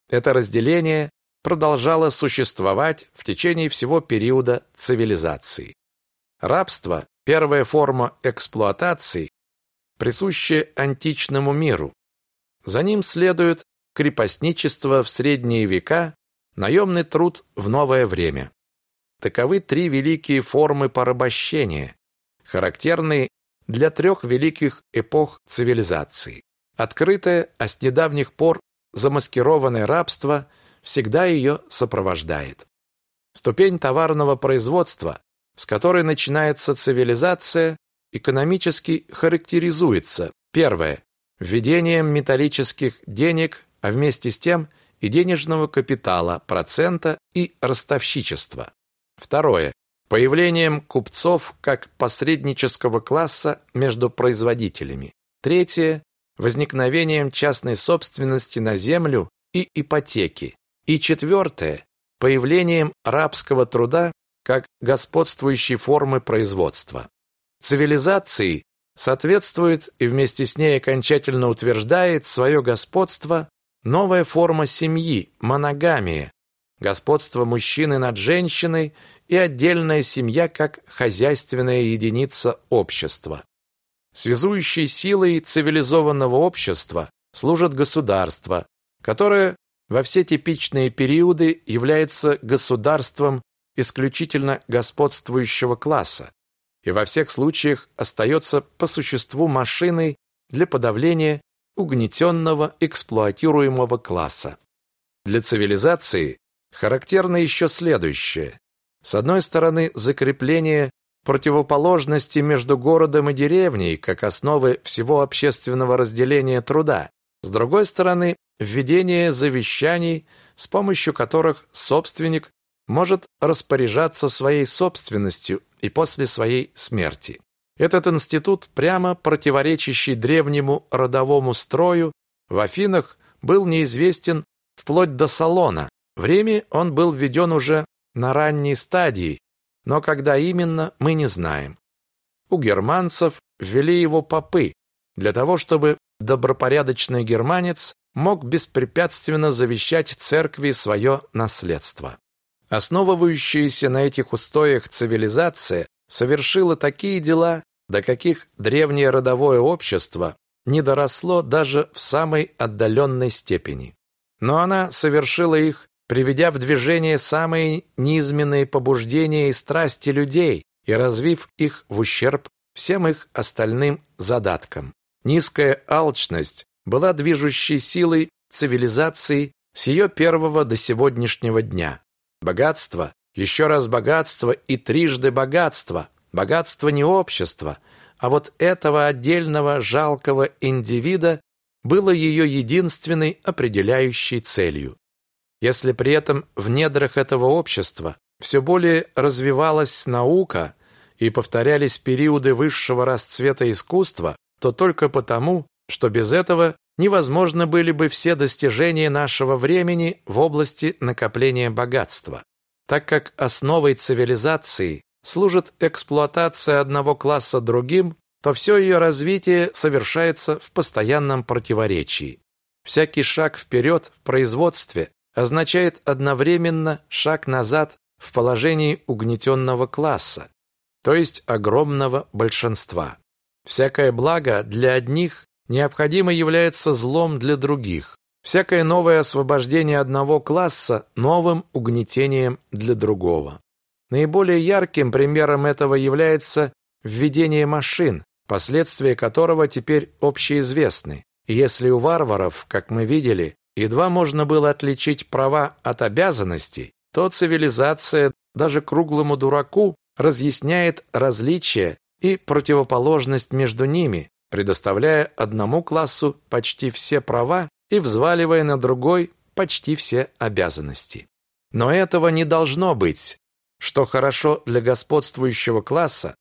Это разделение продолжало существовать в течение всего периода цивилизации. Рабство – первая форма эксплуатации, присущее античному миру. За ним следует крепостничество в средние века, наемный труд в новое время. Таковы три великие формы порабощения, характерные для трех великих эпох цивилизации. Открытое, а с недавних пор замаскированное рабство всегда ее сопровождает. Ступень товарного производства, с которой начинается цивилизация, экономически характеризуется первое введением металлических денег, а вместе с тем и денежного капитала, процента и ростовщичества. Второе появлением купцов как посреднического класса между производителями. Третье возникновением частной собственности на землю и ипотеки. И четвертое появлением рабского труда как господствующей формы производства. Цивилизации соответствует и вместе с ней окончательно утверждает свое господство новая форма семьи – моногамия, господство мужчины над женщиной и отдельная семья как хозяйственная единица общества. Связующей силой цивилизованного общества служит государство, которое во все типичные периоды является государством исключительно господствующего класса и во всех случаях остается по существу машиной для подавления угнетенного эксплуатируемого класса. Для цивилизации характерно еще следующее. С одной стороны, закрепление противоположности между городом и деревней как основы всего общественного разделения труда. С другой стороны, введение завещаний, с помощью которых собственник может распоряжаться своей собственностью и после своей смерти. Этот институт, прямо противоречащий древнему родовому строю, в Афинах был неизвестен вплоть до Салона. В Риме он был введен уже на ранней стадии, но когда именно, мы не знаем. У германцев ввели его попы, для того, чтобы добропорядочный германец мог беспрепятственно завещать церкви свое наследство. Основывающаяся на этих устоях цивилизация совершила такие дела, до каких древнее родовое общество не доросло даже в самой отдаленной степени. Но она совершила их приведя в движение самые низменные побуждения и страсти людей и развив их в ущерб всем их остальным задаткам. Низкая алчность была движущей силой цивилизации с ее первого до сегодняшнего дня. Богатство, еще раз богатство и трижды богатство. Богатство не общества, а вот этого отдельного жалкого индивида было ее единственной определяющей целью. Если при этом в недрах этого общества все более развивалась наука и повторялись периоды высшего расцвета искусства, то только потому, что без этого невозможно были бы все достижения нашего времени в области накопления богатства. Так как основой цивилизации служит эксплуатация одного класса другим, то все ее развитие совершается в постоянном противоречии. Всякий шаг вперед в производстве означает одновременно шаг назад в положении угнетенного класса, то есть огромного большинства. Всякое благо для одних необходимо является злом для других. Всякое новое освобождение одного класса новым угнетением для другого. Наиболее ярким примером этого является введение машин, последствия которого теперь общеизвестны. Если у варваров, как мы видели, едва можно было отличить права от обязанностей, то цивилизация даже круглому дураку разъясняет различия и противоположность между ними, предоставляя одному классу почти все права и взваливая на другой почти все обязанности. Но этого не должно быть. Что хорошо для господствующего класса,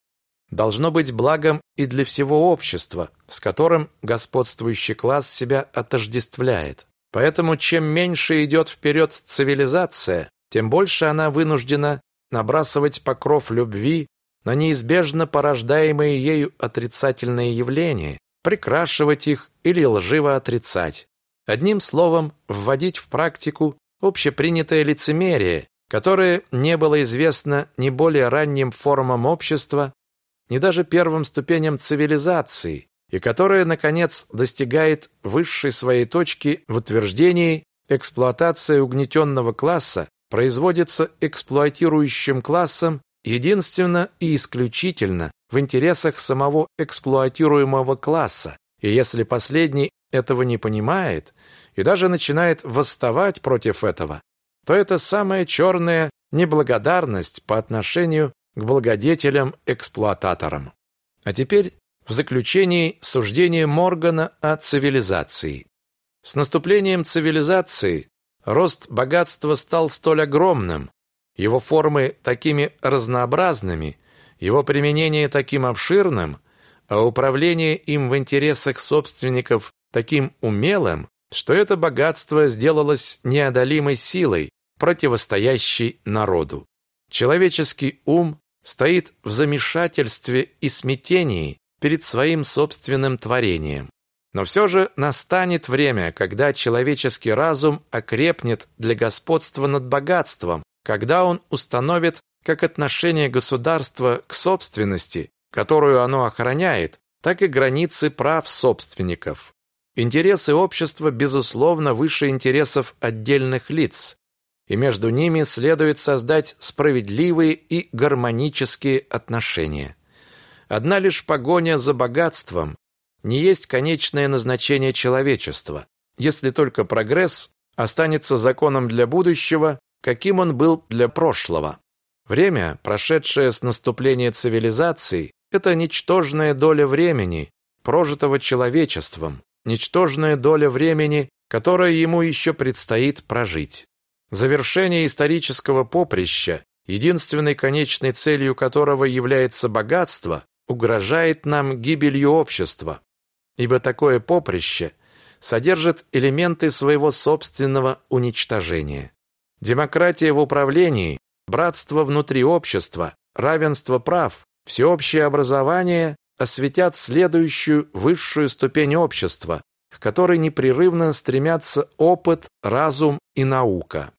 должно быть благом и для всего общества, с которым господствующий класс себя отождествляет. Поэтому чем меньше идет вперед цивилизация, тем больше она вынуждена набрасывать покров любви на неизбежно порождаемые ею отрицательные явления, прикрашивать их или лживо отрицать. Одним словом, вводить в практику общепринятое лицемерие, которое не было известно ни более ранним формам общества, ни даже первым ступеням цивилизации, и которое, наконец, достигает высшей своей точки в утверждении эксплуатация угнетенного класса производится эксплуатирующим классом единственно и исключительно в интересах самого эксплуатируемого класса, и если последний этого не понимает и даже начинает восставать против этого, то это самая черная неблагодарность по отношению к благодетелям-эксплуататорам. А теперь в заключении суждение Моргана о цивилизации. С наступлением цивилизации рост богатства стал столь огромным, его формы такими разнообразными, его применение таким обширным, а управление им в интересах собственников таким умелым, что это богатство сделалось неодолимой силой, противостоящей народу. Человеческий ум стоит в замешательстве и смятении перед своим собственным творением. Но все же настанет время, когда человеческий разум окрепнет для господства над богатством, когда он установит как отношение государства к собственности, которую оно охраняет, так и границы прав собственников. Интересы общества, безусловно, выше интересов отдельных лиц, и между ними следует создать справедливые и гармонические отношения. Одна лишь погоня за богатством не есть конечное назначение человечества, если только прогресс останется законом для будущего, каким он был для прошлого. Время, прошедшее с наступления цивилизации, это ничтожная доля времени, прожитого человечеством, ничтожная доля времени, которое ему еще предстоит прожить. Завершение исторического поприща, единственной конечной целью которого является богатство, угрожает нам гибелью общества, ибо такое поприще содержит элементы своего собственного уничтожения. Демократия в управлении, братство внутри общества, равенство прав, всеобщее образование осветят следующую высшую ступень общества, к которой непрерывно стремятся опыт, разум и наука.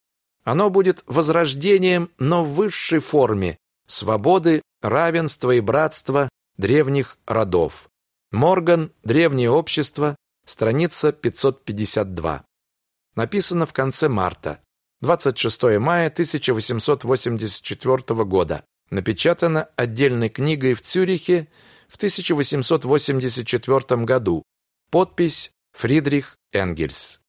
Оно будет возрождением, но в высшей форме свободы, равенства и братства древних родов. Морган «Древнее общество», страница 552. Написано в конце марта. 26 мая 1884 года. Напечатано отдельной книгой в Цюрихе в 1884 году. Подпись Фридрих Энгельс.